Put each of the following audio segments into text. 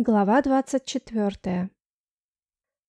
Глава 24.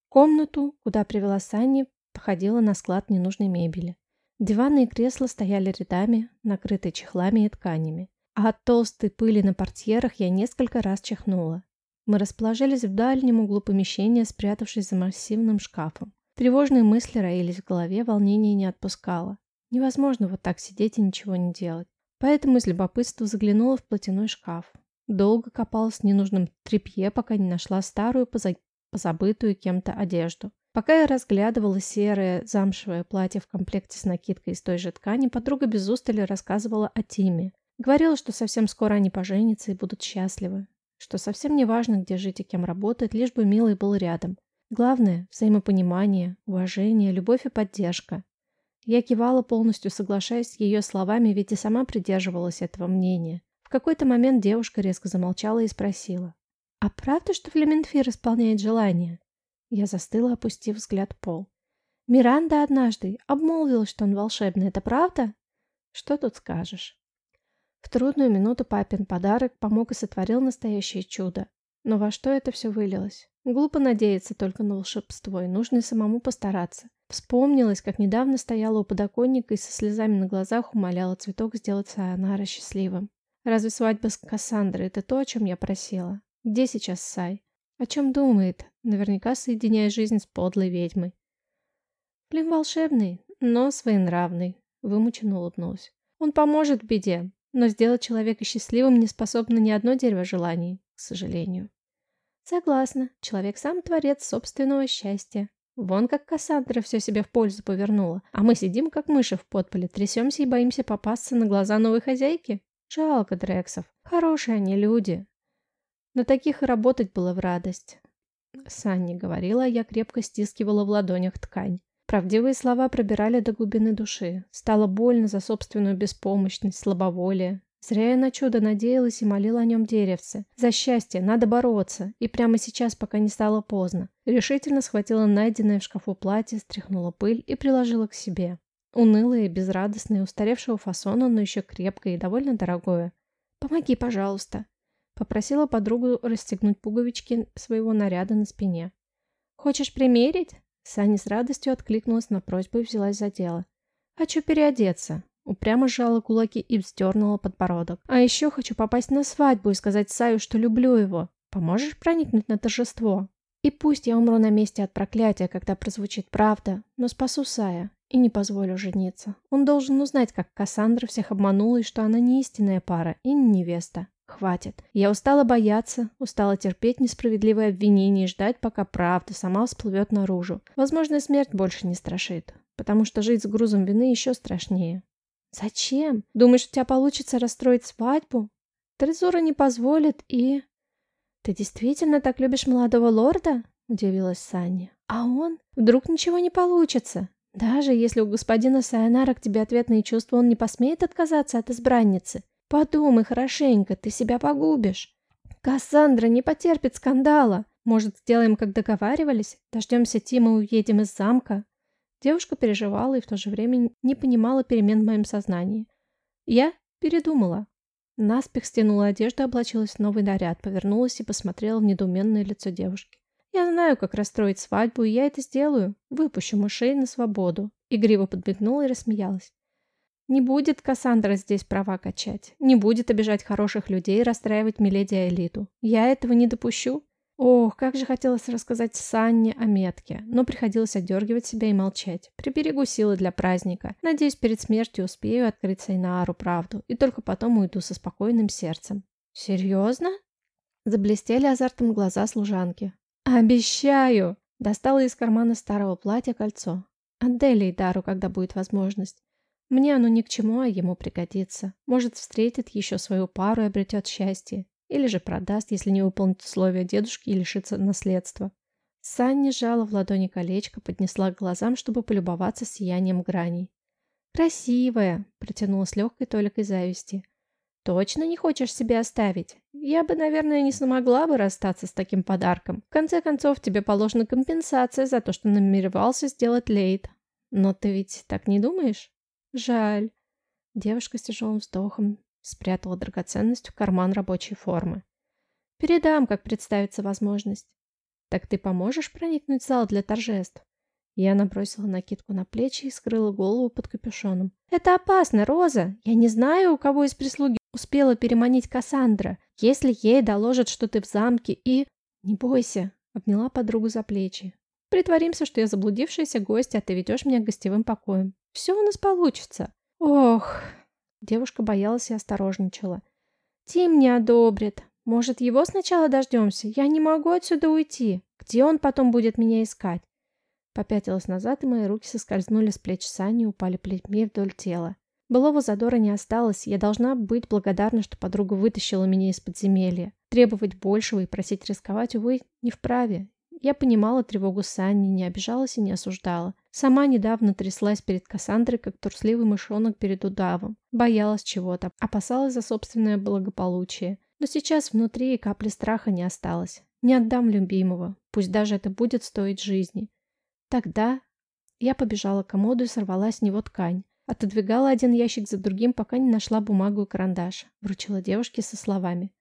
Комнату, куда привела Санни, походила на склад ненужной мебели. Диваны и кресла стояли рядами, накрытые чехлами и тканями. А от толстой пыли на портьерах я несколько раз чихнула. Мы расположились в дальнем углу помещения, спрятавшись за массивным шкафом. Тревожные мысли роились в голове, волнение не отпускало. Невозможно вот так сидеть и ничего не делать. Поэтому из любопытства заглянула в платяной шкаф. Долго копалась в ненужном тряпье, пока не нашла старую, поза... позабытую кем-то одежду. Пока я разглядывала серое замшевое платье в комплекте с накидкой из той же ткани, подруга без устали рассказывала о Тиме. Говорила, что совсем скоро они поженятся и будут счастливы. Что совсем не важно, где жить и кем работать, лишь бы милый был рядом. Главное – взаимопонимание, уважение, любовь и поддержка. Я кивала, полностью соглашаясь с ее словами, ведь и сама придерживалась этого мнения. В какой-то момент девушка резко замолчала и спросила. «А правда, что Флеменфир исполняет желания?» Я застыла, опустив взгляд пол. «Миранда однажды обмолвилась, что он волшебный. Это правда?» «Что тут скажешь?» В трудную минуту папин подарок помог и сотворил настоящее чудо. Но во что это все вылилось? Глупо надеяться только на волшебство, и нужно и самому постараться. Вспомнилось, как недавно стояла у подоконника и со слезами на глазах умоляла цветок сделать Сайонара счастливым. Разве свадьба с Кассандрой — это то, о чем я просила? Где сейчас Сай? О чем думает? Наверняка соединяя жизнь с подлой ведьмой. Блин, волшебный, но своенравный. Вымученно улыбнулась. Он поможет в беде, но сделать человека счастливым не способно ни одно дерево желаний, к сожалению. Согласна, человек сам творец собственного счастья. Вон как Кассандра все себе в пользу повернула, а мы сидим как мыши в подполе, трясемся и боимся попасться на глаза новой хозяйки. Жалко Дрексов. Хорошие они люди. Но таких и работать было в радость. Санни говорила, я крепко стискивала в ладонях ткань. Правдивые слова пробирали до глубины души. Стало больно за собственную беспомощность, слабоволие. Зря я на чудо надеялась и молила о нем деревце. За счастье, надо бороться. И прямо сейчас, пока не стало поздно. Решительно схватила найденное в шкафу платье, стряхнула пыль и приложила к себе. Унылое, безрадостное, устаревшего фасона, но еще крепкое и довольно дорогое. «Помоги, пожалуйста», — попросила подругу расстегнуть пуговички своего наряда на спине. «Хочешь примерить?» Саня с радостью откликнулась на просьбу и взялась за дело. «Хочу переодеться», — упрямо сжала кулаки и вздернула подбородок. «А еще хочу попасть на свадьбу и сказать Саю, что люблю его. Поможешь проникнуть на торжество?» И пусть я умру на месте от проклятия, когда прозвучит правда, но спасу Сая. И не позволю жениться. Он должен узнать, как Кассандра всех обманула и что она не истинная пара и не невеста. Хватит. Я устала бояться, устала терпеть несправедливые обвинения и ждать, пока правда сама всплывет наружу. Возможно, смерть больше не страшит, потому что жить с грузом вины еще страшнее. Зачем? Думаешь, у тебя получится расстроить свадьбу? Трезура не позволит и... Ты действительно так любишь молодого лорда? Удивилась Саня. А он? Вдруг ничего не получится? Даже если у господина Сайонара к тебе ответные чувства, он не посмеет отказаться от избранницы. Подумай хорошенько, ты себя погубишь. Кассандра не потерпит скандала. Может, сделаем, как договаривались? Дождемся Тима и уедем из замка?» Девушка переживала и в то же время не понимала перемен в моем сознании. Я передумала. Наспех стянула одежду, облачилась в новый наряд, повернулась и посмотрела в недоуменное лицо девушки. Я знаю, как расстроить свадьбу, и я это сделаю. Выпущу мышей на свободу. Игриво подмигнула и рассмеялась. Не будет Кассандра здесь права качать. Не будет обижать хороших людей и расстраивать Миледи Элиту. Я этого не допущу. Ох, как же хотелось рассказать Санне о метке, но приходилось отдергивать себя и молчать. Приберегу силы для праздника. Надеюсь, перед смертью успею открыть Сайнаару правду, и только потом уйду со спокойным сердцем. Серьезно? Заблестели азартом глаза служанки. «Обещаю!» Достала из кармана старого платья кольцо. Отдай Лейдару, когда будет возможность. Мне оно ни к чему, а ему пригодится. Может, встретит еще свою пару и обретет счастье. Или же продаст, если не выполнит условия дедушки и лишится наследства. Санни сжала в ладони колечко, поднесла к глазам, чтобы полюбоваться сиянием граней. «Красивая!» – протянула с легкой толикой зависти. Точно не хочешь себе оставить? Я бы, наверное, не смогла бы расстаться с таким подарком. В конце концов, тебе положена компенсация за то, что намеревался сделать Лейд. Но ты ведь так не думаешь? Жаль. Девушка с тяжелым вздохом спрятала драгоценность в карман рабочей формы. Передам, как представится возможность. Так ты поможешь проникнуть в зал для торжеств? Я набросила накидку на плечи и скрыла голову под капюшоном. «Это опасно, Роза! Я не знаю, у кого из прислуги успела переманить Кассандра. Если ей доложат, что ты в замке и...» «Не бойся!» — обняла подругу за плечи. «Притворимся, что я заблудившаяся гостья, а ты ведешь меня к гостевым покоям. Все у нас получится!» «Ох!» Девушка боялась и осторожничала. «Тим не одобрит. Может, его сначала дождемся? Я не могу отсюда уйти. Где он потом будет меня искать?» Попятилась назад, и мои руки соскользнули с плеч Сани и упали плетьми вдоль тела. Былого задора не осталось, я должна быть благодарна, что подруга вытащила меня из подземелья. Требовать большего и просить рисковать, увы, не вправе. Я понимала тревогу Сани, не обижалась и не осуждала. Сама недавно тряслась перед Кассандрой, как трусливый мышонок перед удавом. Боялась чего-то, опасалась за собственное благополучие. Но сейчас внутри и капли страха не осталось. Не отдам любимого, пусть даже это будет стоить жизни. Тогда я побежала к комоду и сорвала с него ткань. Отодвигала один ящик за другим, пока не нашла бумагу и карандаш. Вручила девушке со словами.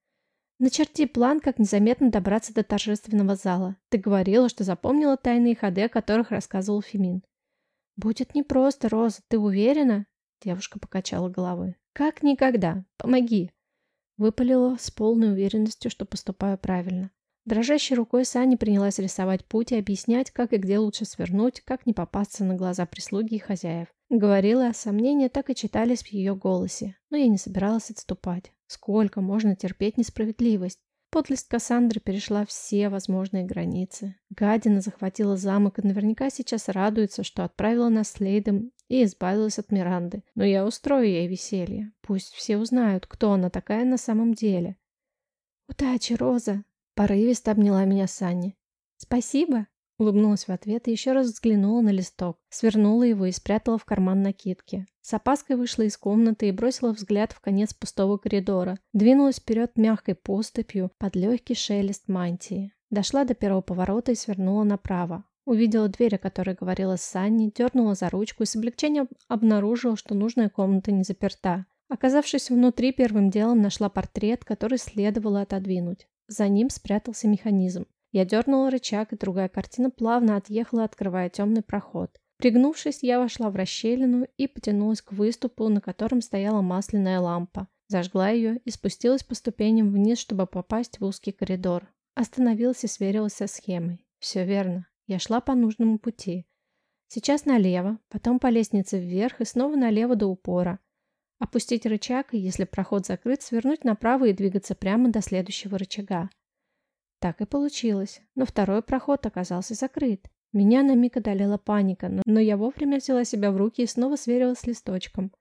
«Начерти план, как незаметно добраться до торжественного зала. Ты говорила, что запомнила тайные ходы, о которых рассказывал Фемин». «Будет непросто, Роза, ты уверена?» Девушка покачала головой. «Как никогда. Помоги!» Выпалила с полной уверенностью, что поступаю правильно. Дрожащей рукой Сани принялась рисовать путь и объяснять, как и где лучше свернуть, как не попасться на глаза прислуги и хозяев. Говорила, сомнения так и читались в ее голосе, но я не собиралась отступать. Сколько можно терпеть несправедливость? Подлость Кассандры перешла все возможные границы. Гадина захватила замок и наверняка сейчас радуется, что отправила нас следом и избавилась от Миранды. Но я устрою ей веселье. Пусть все узнают, кто она такая на самом деле. «Удачи, Роза!» Порывисто обняла меня Санни. «Спасибо!» Улыбнулась в ответ и еще раз взглянула на листок, свернула его и спрятала в карман накидки. С опаской вышла из комнаты и бросила взгляд в конец пустого коридора. Двинулась вперед мягкой поступью под легкий шелест мантии. Дошла до первого поворота и свернула направо. Увидела дверь, о которой говорила Санни, дернула за ручку и с облегчением обнаружила, что нужная комната не заперта. Оказавшись внутри, первым делом нашла портрет, который следовало отодвинуть. За ним спрятался механизм. Я дернула рычаг, и другая картина плавно отъехала, открывая темный проход. Пригнувшись, я вошла в расщелину и потянулась к выступу, на котором стояла масляная лампа. Зажгла ее и спустилась по ступеням вниз, чтобы попасть в узкий коридор. Остановилась и сверилась со схемой. Все верно. Я шла по нужному пути. Сейчас налево, потом по лестнице вверх и снова налево до упора. Опустить рычаг и, если проход закрыт, свернуть направо и двигаться прямо до следующего рычага. Так и получилось, но второй проход оказался закрыт. Меня на миг одолела паника, но я вовремя взяла себя в руки и снова сверилась с листочком.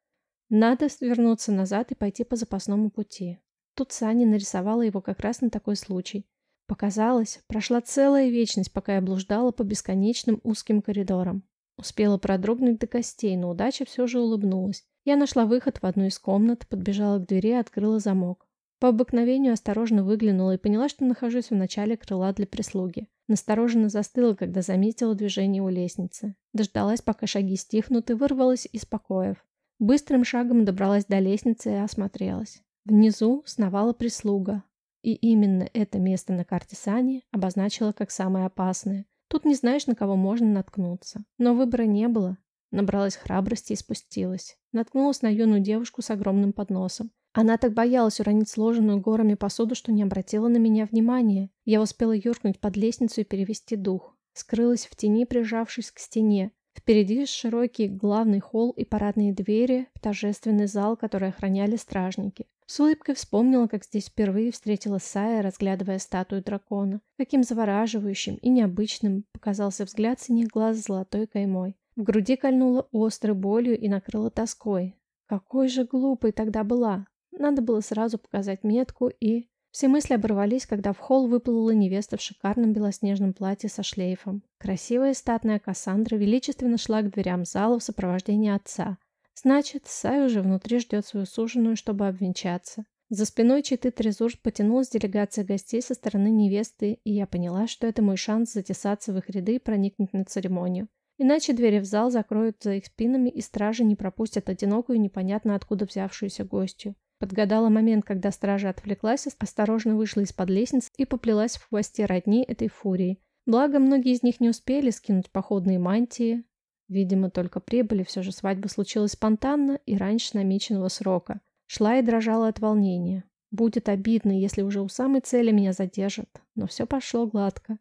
Надо свернуться назад и пойти по запасному пути. Тут Саня нарисовала его как раз на такой случай. Показалось, прошла целая вечность, пока я блуждала по бесконечным узким коридорам. Успела продрогнуть до костей, но удача все же улыбнулась. Я нашла выход в одну из комнат, подбежала к двери и открыла замок. По обыкновению осторожно выглянула и поняла, что нахожусь в начале крыла для прислуги. Настороженно застыла, когда заметила движение у лестницы. Дождалась, пока шаги стихнут, и вырвалась из покоев. Быстрым шагом добралась до лестницы и осмотрелась. Внизу сновала прислуга. И именно это место на карте Сани обозначила как самое опасное. Тут не знаешь, на кого можно наткнуться. Но выбора не было. Набралась храбрости и спустилась. Наткнулась на юную девушку с огромным подносом. Она так боялась уронить сложенную горами посуду, что не обратила на меня внимания. Я успела юркнуть под лестницу и перевести дух. Скрылась в тени, прижавшись к стене. Впереди широкий главный холл и парадные двери, торжественный зал, который охраняли стражники. С улыбкой вспомнила, как здесь впервые встретила Сая, разглядывая статую дракона. Каким завораживающим и необычным показался взгляд синих глаз золотой каймой. В груди кольнуло острой болью и накрыло тоской. Какой же глупой тогда была. Надо было сразу показать метку и... Все мысли оборвались, когда в холл выплыла невеста в шикарном белоснежном платье со шлейфом. Красивая статная Кассандра величественно шла к дверям зала в сопровождении отца. Значит, Сай уже внутри ждет свою суженую, чтобы обвенчаться. За спиной читы Трезур потянулась делегация гостей со стороны невесты, и я поняла, что это мой шанс затесаться в их ряды и проникнуть на церемонию. Иначе двери в зал закроют за их спинами, и стражи не пропустят одинокую, непонятно откуда взявшуюся гостью. Подгадала момент, когда стража отвлеклась, осторожно вышла из-под лестницы и поплелась в хвосте родни этой фурии. Благо, многие из них не успели скинуть походные мантии. Видимо, только прибыли, все же свадьба случилась спонтанно и раньше намеченного срока. Шла и дрожала от волнения. Будет обидно, если уже у самой цели меня задержат. Но все пошло гладко.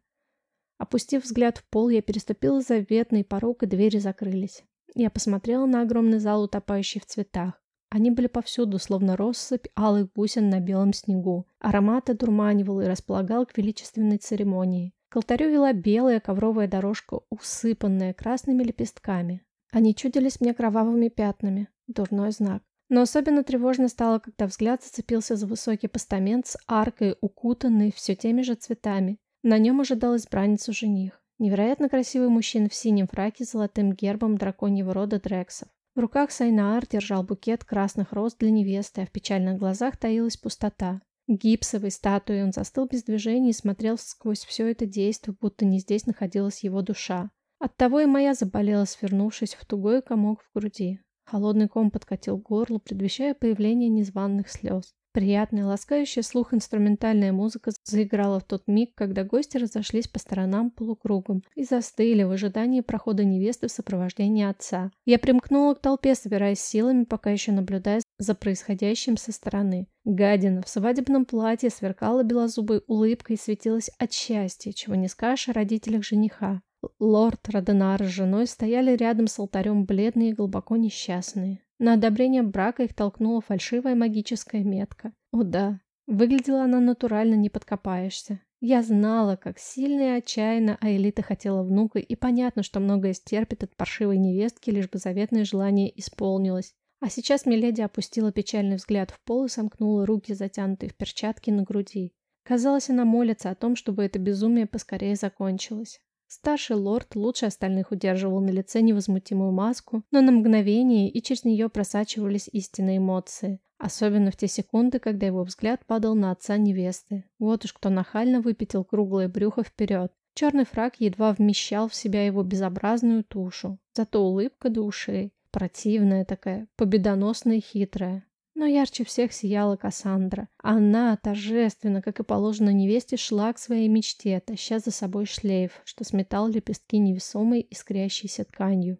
Опустив взгляд в пол, я переступила заветный порог, и двери закрылись. Я посмотрела на огромный зал, утопающий в цветах. Они были повсюду, словно россыпь алых бусин на белом снегу. Аромат одурманивал и располагал к величественной церемонии. К алтарю вела белая ковровая дорожка, усыпанная красными лепестками. Они чудились мне кровавыми пятнами. Дурной знак. Но особенно тревожно стало, когда взгляд зацепился за высокий постамент с аркой, укутанный все теми же цветами. На нем ожидал избранницу жених. Невероятно красивый мужчина в синем фраке с золотым гербом драконьего рода Дрексов. В руках Сайнаар держал букет красных роз для невесты, а в печальных глазах таилась пустота. Гипсовой статуей он застыл без движения и смотрел сквозь все это действо, будто не здесь находилась его душа. Оттого и моя заболела, свернувшись в тугой комок в груди. Холодный ком подкатил горло, предвещая появление незваных слез. Приятная, ласкающая слух инструментальная музыка заиграла в тот миг, когда гости разошлись по сторонам полукругом и застыли в ожидании прохода невесты в сопровождении отца. Я примкнула к толпе, собираясь силами, пока еще наблюдая за происходящим со стороны. Гадина в свадебном платье сверкала белозубой улыбкой и светилась от счастья, чего не скажешь о родителях жениха. Лорд Роденар с женой стояли рядом с алтарем бледные и глубоко несчастные. На одобрение брака их толкнула фальшивая магическая метка. О да, выглядела она натурально, не подкопаешься. Я знала, как сильно и отчаянно Аэлита хотела внука, и понятно, что многое стерпит от паршивой невестки, лишь бы заветное желание исполнилось. А сейчас Миледи опустила печальный взгляд в пол и сомкнула руки, затянутые в перчатки на груди. Казалось, она молится о том, чтобы это безумие поскорее закончилось. Старший лорд лучше остальных удерживал на лице невозмутимую маску, но на мгновение и через нее просачивались истинные эмоции. Особенно в те секунды, когда его взгляд падал на отца невесты. Вот уж кто нахально выпятил круглое брюхо вперед. Черный фраг едва вмещал в себя его безобразную тушу. Зато улыбка до ушей. Противная такая, победоносная и хитрая. Но ярче всех сияла Кассандра. Она, торжественно, как и положено невесте, шла к своей мечте, таща за собой шлейф, что сметал лепестки невесомой искрящейся тканью.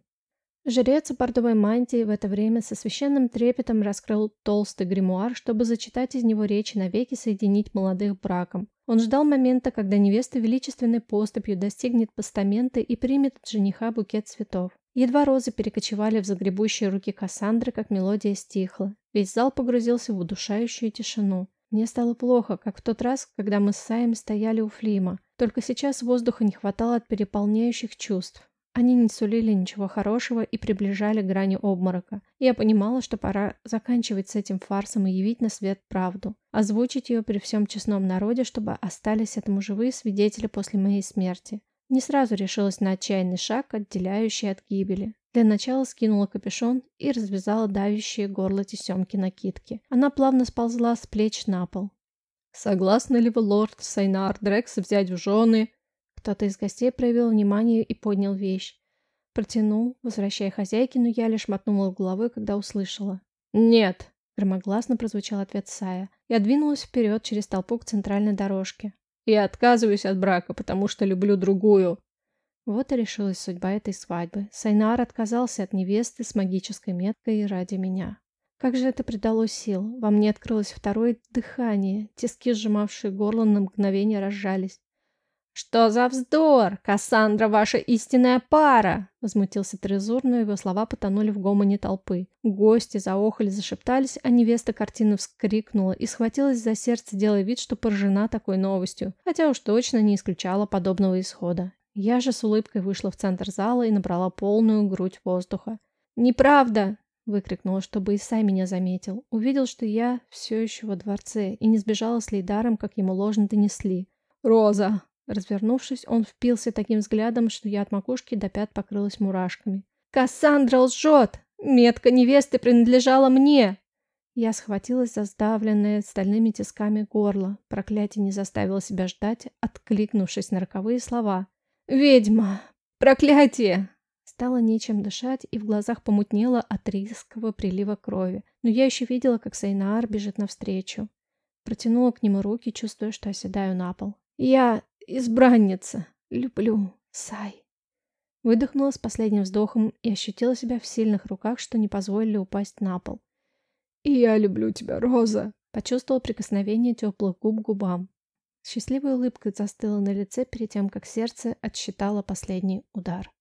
Жрец в бордовой мантии в это время со священным трепетом раскрыл толстый гримуар, чтобы зачитать из него речи навеки соединить молодых браком. Он ждал момента, когда невеста величественной поступью достигнет постамента и примет от жениха букет цветов. Едва розы перекочевали в загребущие руки Кассандры, как мелодия стихла. Весь зал погрузился в удушающую тишину. Мне стало плохо, как в тот раз, когда мы с Саем стояли у Флима. Только сейчас воздуха не хватало от переполняющих чувств. Они не сулили ничего хорошего и приближали к грани обморока. Я понимала, что пора заканчивать с этим фарсом и явить на свет правду. Озвучить ее при всем честном народе, чтобы остались этому живые свидетели после моей смерти. Не сразу решилась на отчаянный шаг, отделяющий от гибели. Для начала скинула капюшон и развязала давящие горло тесемки накидки. Она плавно сползла с плеч на пол. «Согласны ли вы, лорд Сайнар Дрекс, взять в жены?» Кто-то из гостей проявил внимание и поднял вещь. Протянул, возвращая хозяйке, но я лишь мотнула головой, когда услышала. «Нет!» — громогласно прозвучал ответ Сая. Я двинулась вперед через толпу к центральной дорожке. Я отказываюсь от брака, потому что люблю другую. Вот и решилась судьба этой свадьбы. Сайнар отказался от невесты с магической меткой ради меня. Как же это придало сил. Во мне открылось второе дыхание. Тиски, сжимавшие горло, на мгновение разжались. «Что за вздор? Кассандра ваша истинная пара!» Возмутился Трезур, но его слова потонули в гомоне толпы. Гости заохали, зашептались, а невеста картины вскрикнула и схватилась за сердце, делая вид, что поражена такой новостью, хотя уж точно не исключала подобного исхода. Я же с улыбкой вышла в центр зала и набрала полную грудь воздуха. «Неправда!» — выкрикнула, чтобы Исай меня заметил. Увидел, что я все еще во дворце и не сбежала с Лейдаром, как ему ложно донесли. «Роза!» Развернувшись, он впился таким взглядом, что я от макушки до пят покрылась мурашками. «Кассандра лжет! Метка невесты принадлежала мне!» Я схватилась за сдавленное стальными тисками горло. Проклятие не заставило себя ждать, откликнувшись на роковые слова. «Ведьма! Проклятие!» Стало нечем дышать, и в глазах помутнело от резкого прилива крови. Но я еще видела, как Сайнаар бежит навстречу. Протянула к нему руки, чувствуя, что оседаю на пол. «Я избранница. Люблю, Сай». Выдохнула с последним вздохом и ощутила себя в сильных руках, что не позволили упасть на пол. «И я люблю тебя, Роза!» Почувствовала прикосновение теплых губ к губам. Счастливая улыбка застыла на лице перед тем, как сердце отсчитало последний удар.